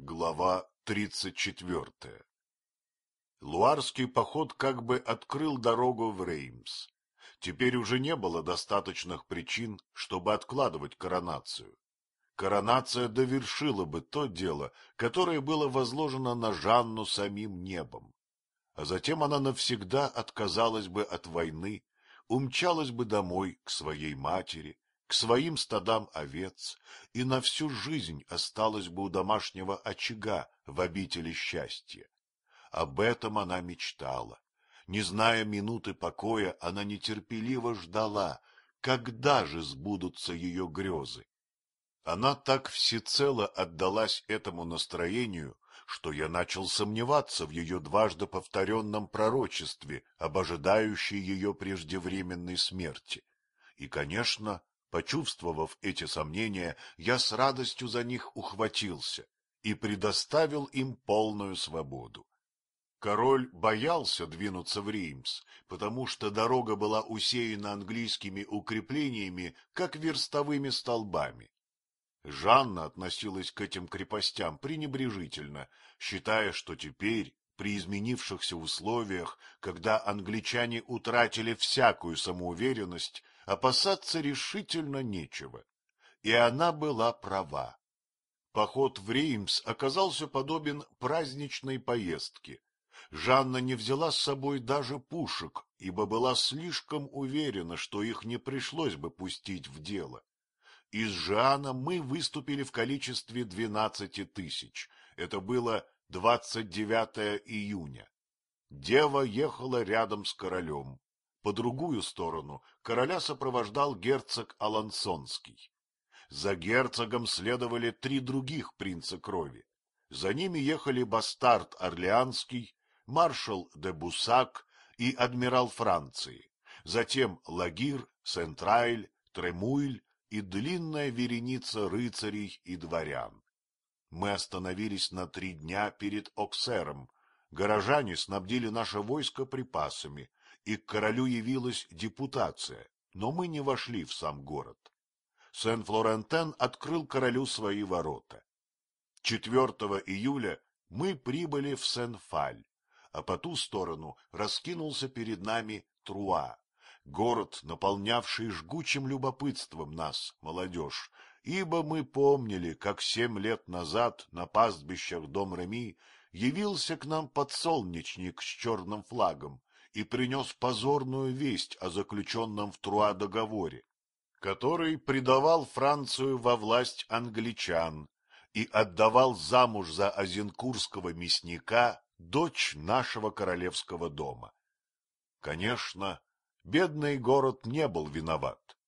Глава тридцать четвертая Луарский поход как бы открыл дорогу в Реймс. Теперь уже не было достаточных причин, чтобы откладывать коронацию. Коронация довершила бы то дело, которое было возложено на Жанну самим небом. А затем она навсегда отказалась бы от войны, умчалась бы домой к своей матери, к своим стадам овец и на всю жизнь осталась бы у домашнего очага в обители счастья. Об этом она мечтала. Не зная минуты покоя, она нетерпеливо ждала, когда же сбудутся ее грезы. Она так всецело отдалась этому настроению, что я начал сомневаться в ее дважды повторенном пророчестве об ожидающей ее преждевременной смерти. И, конечно, Почувствовав эти сомнения, я с радостью за них ухватился и предоставил им полную свободу. Король боялся двинуться в Реймс, потому что дорога была усеяна английскими укреплениями, как верстовыми столбами. Жанна относилась к этим крепостям пренебрежительно, считая, что теперь, при изменившихся условиях, когда англичане утратили всякую самоуверенность, опасаться решительно нечего. И она была права. Поход в Реймс оказался подобен праздничной поездке. Жанна не взяла с собой даже пушек, ибо была слишком уверена, что их не пришлось бы пустить в дело. Из Жана мы выступили в количестве двенадцати тысяч. Это было 29 июня. Дева ехала рядом с королем. По другую сторону короля сопровождал герцог Алансонский. За герцогом следовали три других принца крови. За ними ехали бастард Орлеанский, маршал де Бусак и адмирал Франции, затем Лагир, Сентрайль, Тремуйль и длинная вереница рыцарей и дворян. Мы остановились на три дня перед Оксером. Горожане снабдили наше войско припасами, и к королю явилась депутация, но мы не вошли в сам город. Сен-Флорентен открыл королю свои ворота. 4 июля мы прибыли в Сен-Фаль, а по ту сторону раскинулся перед нами Труа, город, наполнявший жгучим любопытством нас, молодежь, ибо мы помнили, как семь лет назад на пастбищах дом Реми явился к нам подсолнечник с черным флагом, и принес позорную весть о заключенном в Труа договоре, который предавал Францию во власть англичан и отдавал замуж за озенкурского мясника дочь нашего королевского дома. Конечно, бедный город не был виноват.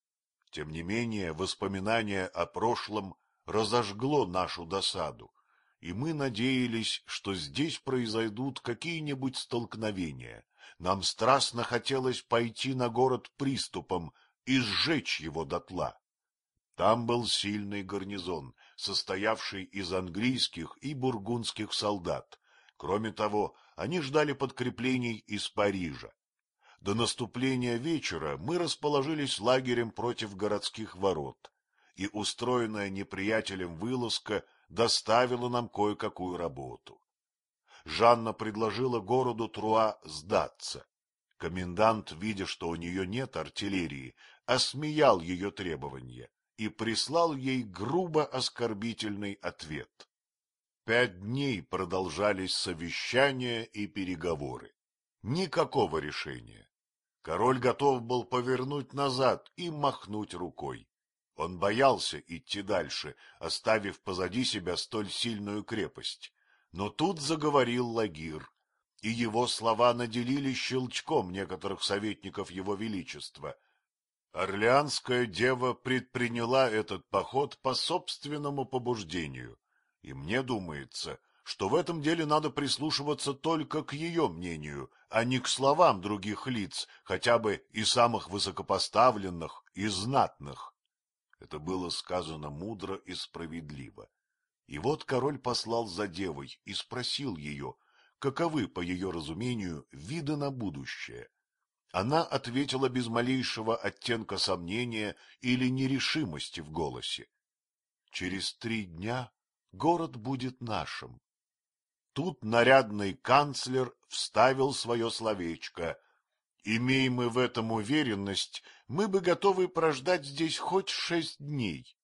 Тем не менее, воспоминание о прошлом разожгло нашу досаду, и мы надеялись, что здесь произойдут какие-нибудь столкновения, нам страстно хотелось пойти на город приступом и сжечь его дотла. Там был сильный гарнизон, состоявший из английских и бургундских солдат. Кроме того, они ждали подкреплений из Парижа. До наступления вечера мы расположились лагерем против городских ворот, и устроенная неприятелем вылазка доставила нам кое-какую работу. Жанна предложила городу Труа сдаться. Комендант, видя, что у нее нет артиллерии, осмеял ее требования и прислал ей грубо оскорбительный ответ. Пять дней продолжались совещания и переговоры. Никакого решения. Король готов был повернуть назад и махнуть рукой. Он боялся идти дальше, оставив позади себя столь сильную крепость. Но тут заговорил Лагир, и его слова наделили щелчком некоторых советников его величества. Орлеанская дева предприняла этот поход по собственному побуждению, и мне думается, что в этом деле надо прислушиваться только к ее мнению, а не к словам других лиц, хотя бы и самых высокопоставленных и знатных. Это было сказано мудро и справедливо. И вот король послал за девой и спросил ее, каковы, по ее разумению, виды на будущее. Она ответила без малейшего оттенка сомнения или нерешимости в голосе. Через три дня город будет нашим. Тут нарядный канцлер вставил свое словечко. Имеем мы в этом уверенность, мы бы готовы прождать здесь хоть шесть дней.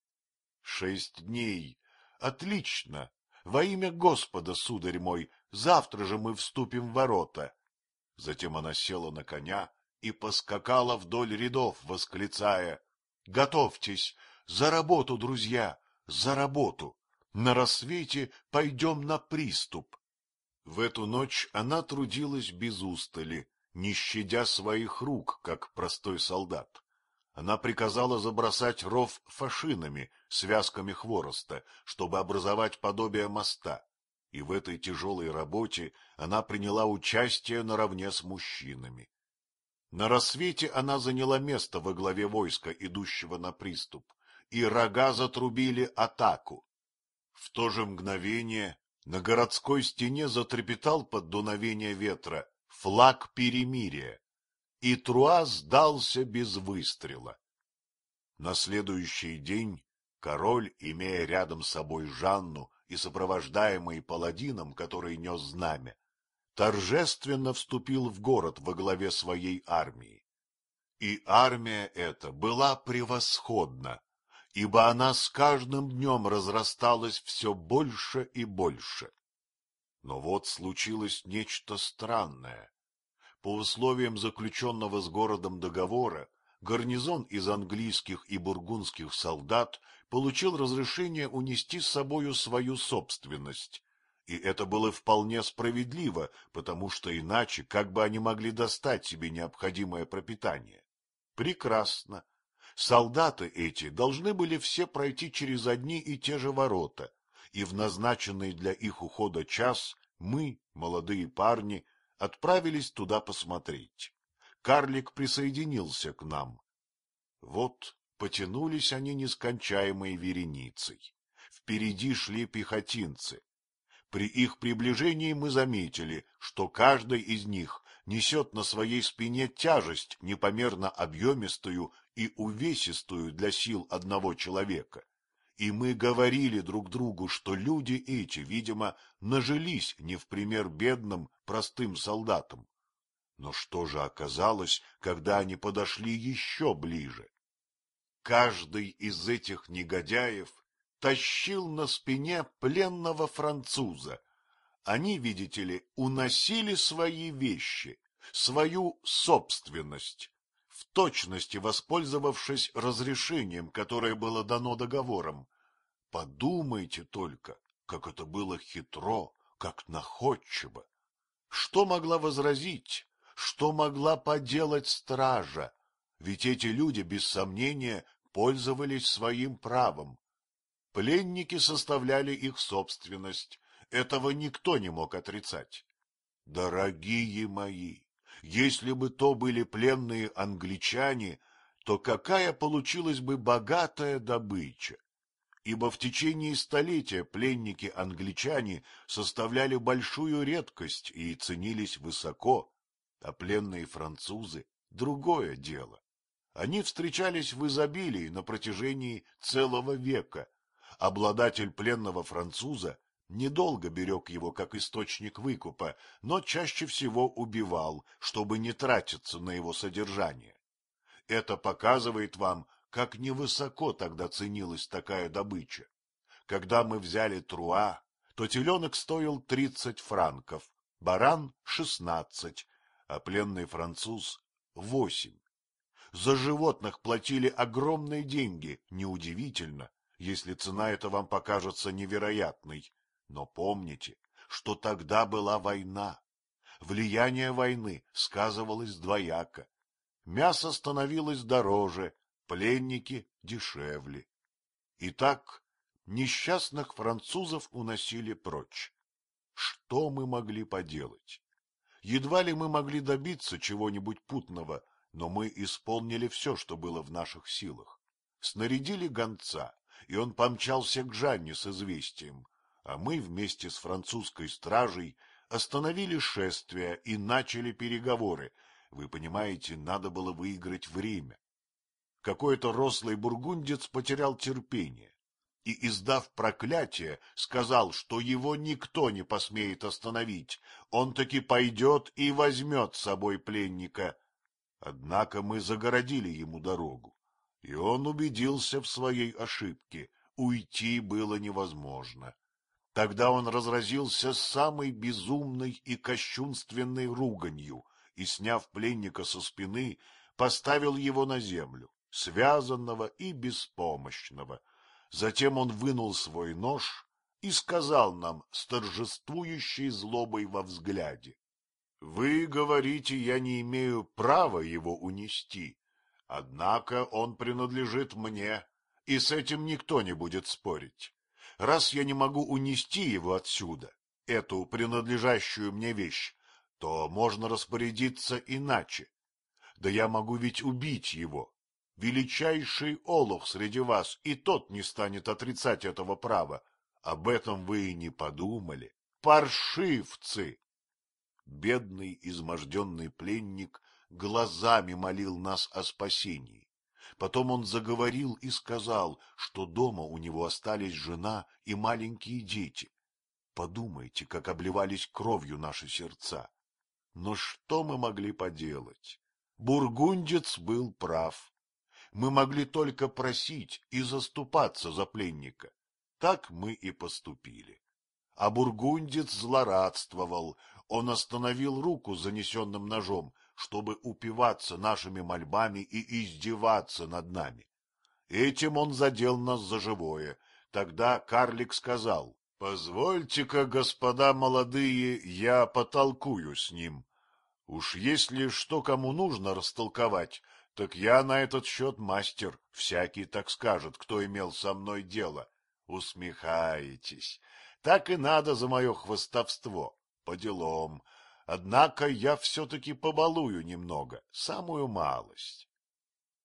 Шесть дней. Отлично. Во имя Господа, сударь мой, завтра же мы вступим в ворота. Затем она села на коня и поскакала вдоль рядов, восклицая. — Готовьтесь! За работу, друзья! За работу! На рассвете пойдем на приступ. В эту ночь она трудилась без устали, не щадя своих рук, как простой солдат. Она приказала забросать ров фашинами, связками хвороста, чтобы образовать подобие моста, и в этой тяжелой работе она приняла участие наравне с мужчинами. На рассвете она заняла место во главе войска, идущего на приступ, и рога затрубили атаку. В то же мгновение на городской стене затрепетал под дуновение ветра флаг перемирия, и Труа сдался без выстрела. На следующий день король, имея рядом с собой Жанну и сопровождаемый паладином, который нес знамя, торжественно вступил в город во главе своей армии. И армия эта была превосходна, ибо она с каждым днем разрасталась все больше и больше. Но вот случилось нечто странное. По условиям заключенного с городом договора, гарнизон из английских и бургундских солдат получил разрешение унести с собою свою собственность. И это было вполне справедливо, потому что иначе как бы они могли достать себе необходимое пропитание. Прекрасно. Солдаты эти должны были все пройти через одни и те же ворота, и в назначенный для их ухода час мы, молодые парни, отправились туда посмотреть. Карлик присоединился к нам. Вот потянулись они нескончаемой вереницей. Впереди шли пехотинцы. При их приближении мы заметили, что каждый из них несет на своей спине тяжесть, непомерно объемистую и увесистую для сил одного человека и мы говорили друг другу, что люди эти, видимо, нажились не в пример бедным, простым солдатам. Но что же оказалось, когда они подошли еще ближе? Каждый из этих негодяев тащил на спине пленного француза. Они, видите ли, уносили свои вещи, свою собственность, в точности воспользовавшись разрешением, которое было дано договором. Подумайте только, как это было хитро, как находчиво. Что могла возразить, что могла поделать стража? Ведь эти люди, без сомнения, пользовались своим правом. Пленники составляли их собственность, этого никто не мог отрицать. Дорогие мои, если бы то были пленные англичане, то какая получилась бы богатая добыча? Ибо в течение столетия пленники-англичане составляли большую редкость и ценились высоко, а пленные французы — другое дело. Они встречались в изобилии на протяжении целого века. Обладатель пленного француза недолго берег его как источник выкупа, но чаще всего убивал, чтобы не тратиться на его содержание. Это показывает вам, как невысоко тогда ценилась такая добыча. Когда мы взяли труа, то теленок стоил тридцать франков, баран — шестнадцать, а пленный француз — восемь. За животных платили огромные деньги, неудивительно, если цена эта вам покажется невероятной. Но помните, что тогда была война. Влияние войны сказывалось двояко. Мясо становилось дороже, пленники дешевле. Итак, несчастных французов уносили прочь. Что мы могли поделать? Едва ли мы могли добиться чего-нибудь путного, но мы исполнили все, что было в наших силах. Снарядили гонца, и он помчался к Жанне с известием а мы вместе с французской стражей остановили шествие и начали переговоры. Вы понимаете, надо было выиграть время. Какой-то рослый бургундец потерял терпение и, издав проклятие, сказал, что его никто не посмеет остановить, он таки пойдет и возьмет с собой пленника. Однако мы загородили ему дорогу, и он убедился в своей ошибке, уйти было невозможно. Тогда он разразился самой безумной и кощунственной руганью и, сняв пленника со спины, поставил его на землю, связанного и беспомощного. Затем он вынул свой нож и сказал нам с торжествующей злобой во взгляде. — Вы говорите, я не имею права его унести, однако он принадлежит мне, и с этим никто не будет спорить. Раз я не могу унести его отсюда, эту принадлежащую мне вещь, то можно распорядиться иначе. Да я могу ведь убить его. Величайший олух среди вас, и тот не станет отрицать этого права. Об этом вы и не подумали. Паршивцы! Бедный, изможденный пленник глазами молил нас о спасении. Потом он заговорил и сказал, что дома у него остались жена и маленькие дети. Подумайте, как обливались кровью наши сердца. Но что мы могли поделать? Бургундец был прав. Мы могли только просить и заступаться за пленника. Так мы и поступили. А бургундец злорадствовал. Он остановил руку занесенным ножом, чтобы упиваться нашими мольбами и издеваться над нами. Этим он задел нас за живое. Тогда карлик сказал, — Позвольте-ка, господа молодые, я потолкую с ним. Уж если что кому нужно растолковать, так я на этот счет мастер, всякий так скажет, кто имел со мной дело. Усмехаетесь. Так и надо за мое хвостовство. По делам. Однако я все-таки побалую немного, самую малость.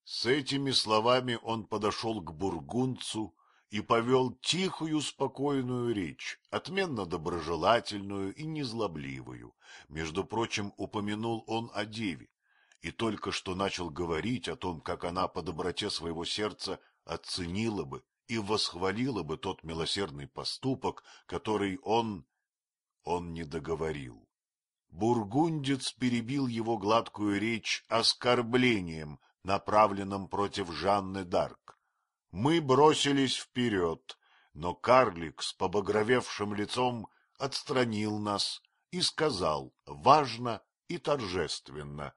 С этими словами он подошел к бургунцу и повел тихую, спокойную речь, отменно доброжелательную и незлобливую. Между прочим, упомянул он о деве, и только что начал говорить о том, как она по доброте своего сердца оценила бы и восхвалила бы тот милосердный поступок, который он... он не договорил. Бургундец перебил его гладкую речь оскорблением, направленным против Жанны Дарк. Мы бросились вперед, но карлик с побагровевшим лицом отстранил нас и сказал важно и торжественно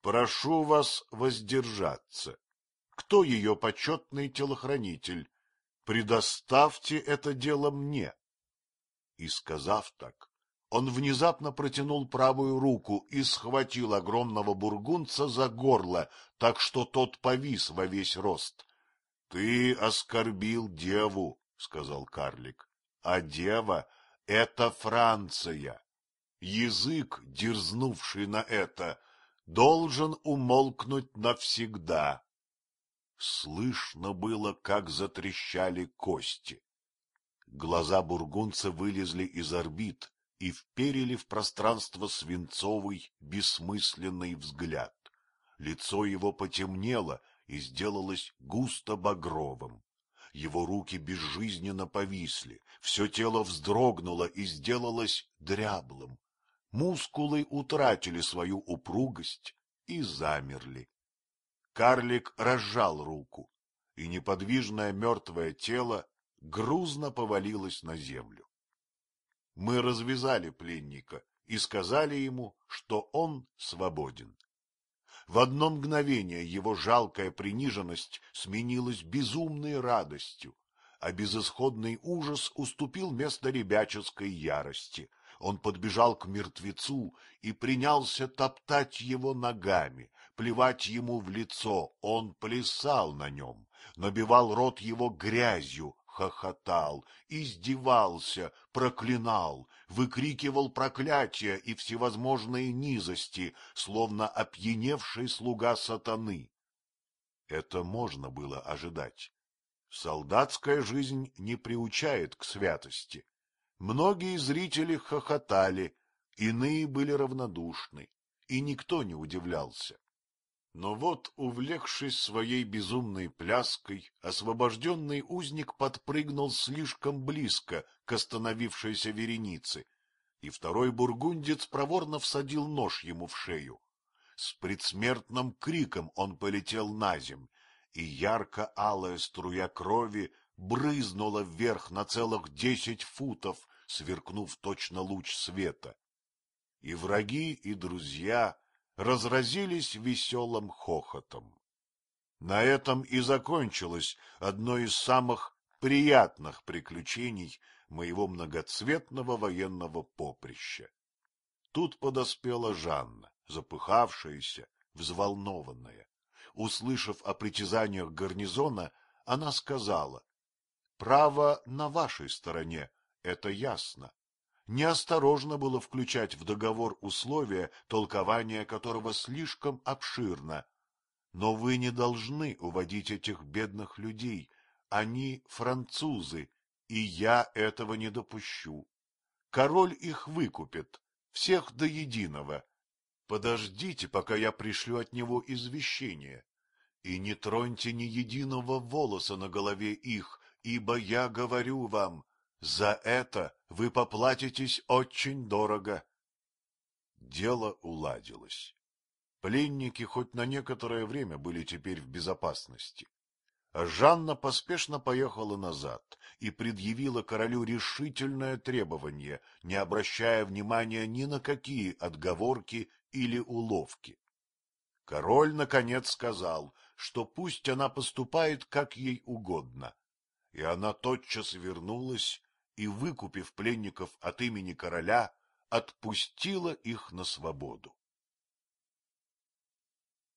«Прошу вас воздержаться. Кто ее почетный телохранитель? Предоставьте это дело мне». И, сказав так, он внезапно протянул правую руку и схватил огромного бургунца за горло, так что тот повис во весь рост. — Ты оскорбил деву, — сказал карлик, — а дева — это Франция. Язык, дерзнувший на это, должен умолкнуть навсегда. Слышно было, как затрещали кости. Глаза бургунца вылезли из орбит, и вперили в пространство свинцовый, бессмысленный взгляд. Лицо его потемнело и сделалось густо багровым. Его руки безжизненно повисли, все тело вздрогнуло и сделалось дряблым. Мускулы утратили свою упругость и замерли. Карлик разжал руку, и неподвижное мертвое тело грузно повалилось на землю мы развязали пленника и сказали ему, что он свободен. В одно мгновение его жалкая приниженность сменилась безумной радостью, а безысходный ужас уступил место ребяческой ярости. Он подбежал к мертвецу и принялся топтать его ногами, плевать ему в лицо. Он плясал на нем, набивал рот его грязью, хохотал, издевался, проклинал, выкрикивал проклятия и всевозможные низости, словно опьяневший слуга сатаны. Это можно было ожидать. Солдатская жизнь не приучает к святости. Многие зрители хохотали, иные были равнодушны, и никто не удивлялся. Но вот, увлекшись своей безумной пляской, освобожденный узник подпрыгнул слишком близко к остановившейся веренице, и второй бургундец проворно всадил нож ему в шею. С предсмертным криком он полетел на земь, и ярко-алая струя крови брызнула вверх на целых десять футов, сверкнув точно луч света. И враги, и друзья разразились веселым хохотом. На этом и закончилось одно из самых приятных приключений моего многоцветного военного поприща. Тут подоспела Жанна, запыхавшаяся, взволнованная. Услышав о притязаниях гарнизона, она сказала, — Право на вашей стороне, это ясно. Неосторожно было включать в договор условия, толкование которого слишком обширно. Но вы не должны уводить этих бедных людей. Они французы, и я этого не допущу. Король их выкупит, всех до единого. Подождите, пока я пришлю от него извещение. И не троньте ни единого волоса на голове их, ибо я говорю вам, за это вы поплатитесь очень дорого. Дело уладилось. Пленники хоть на некоторое время были теперь в безопасности. Жанна поспешно поехала назад и предъявила королю решительное требование, не обращая внимания ни на какие отговорки или уловки. Король, наконец, сказал, что пусть она поступает, как ей угодно, и она тотчас вернулась и, выкупив пленников от имени короля, отпустила их на свободу.